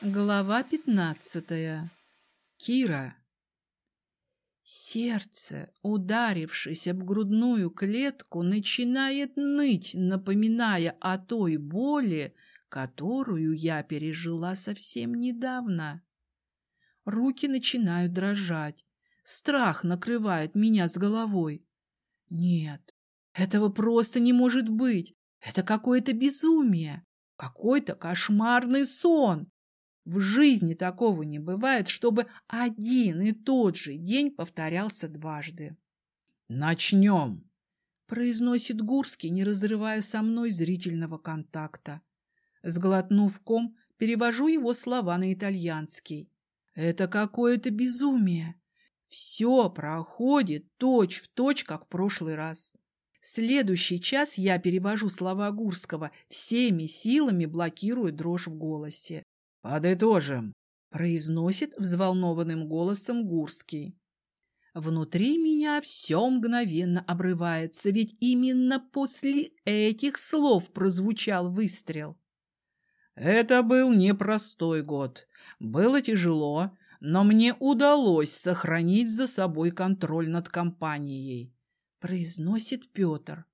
Глава пятнадцатая. Кира. Сердце, ударившись об грудную клетку, начинает ныть, напоминая о той боли, которую я пережила совсем недавно. Руки начинают дрожать. Страх накрывает меня с головой. Нет, этого просто не может быть. Это какое-то безумие, какой-то кошмарный сон. В жизни такого не бывает, чтобы один и тот же день повторялся дважды. «Начнем!» — произносит Гурский, не разрывая со мной зрительного контакта. Сглотнув ком, перевожу его слова на итальянский. «Это какое-то безумие. Все проходит точь-в-точь, как в прошлый раз. Следующий час я перевожу слова Гурского, всеми силами блокируя дрожь в голосе. «Подытожим», — произносит взволнованным голосом Гурский. Внутри меня все мгновенно обрывается, ведь именно после этих слов прозвучал выстрел. Это был непростой год. Было тяжело, но мне удалось сохранить за собой контроль над компанией, произносит Петр.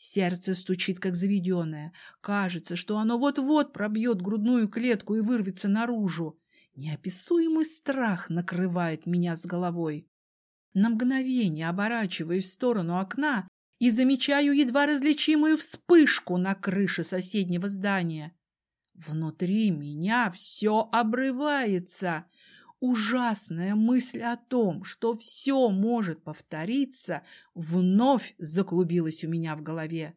Сердце стучит, как заведенное. Кажется, что оно вот-вот пробьет грудную клетку и вырвется наружу. Неописуемый страх накрывает меня с головой. На мгновение оборачиваюсь в сторону окна и замечаю едва различимую вспышку на крыше соседнего здания. Внутри меня все обрывается. Ужасная мысль о том, что все может повториться, вновь заклубилась у меня в голове.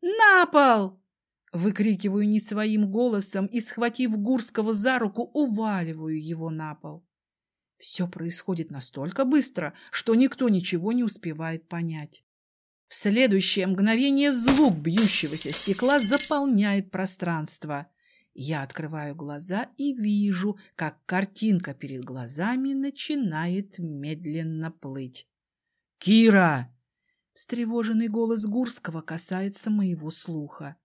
«На пол!» — выкрикиваю не своим голосом и, схватив Гурского за руку, уваливаю его на пол. Все происходит настолько быстро, что никто ничего не успевает понять. В следующее мгновение звук бьющегося стекла заполняет пространство. Я открываю глаза и вижу, как картинка перед глазами начинает медленно плыть. «Кира!» Встревоженный голос Гурского касается моего слуха.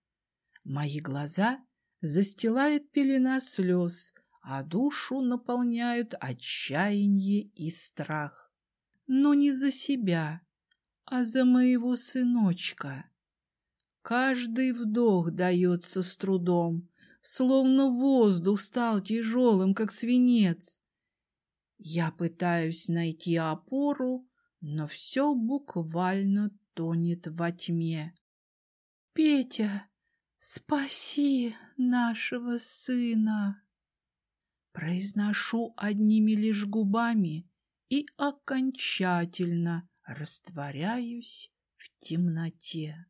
Мои глаза застилает пелена слез, а душу наполняют отчаяние и страх. Но не за себя, а за моего сыночка. Каждый вдох дается с трудом, словно воздух стал тяжелым, как свинец. Я пытаюсь найти опору, но все буквально тонет во тьме. «Петя, спаси нашего сына!» Произношу одними лишь губами и окончательно растворяюсь в темноте.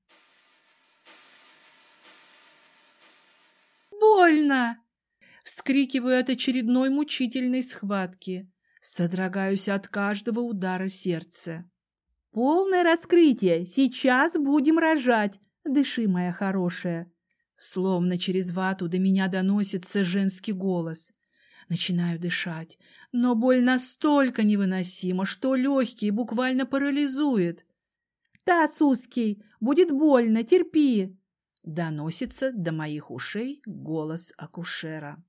Больно!» Вскрикиваю от очередной мучительной схватки. Содрогаюсь от каждого удара сердца. «Полное раскрытие! Сейчас будем рожать! Дыши, моя хорошая!» Словно через вату до меня доносится женский голос. Начинаю дышать, но боль настолько невыносима, что легкие буквально парализует. «Да, Суский, будет больно, терпи!» Доносится до моих ушей голос акушера.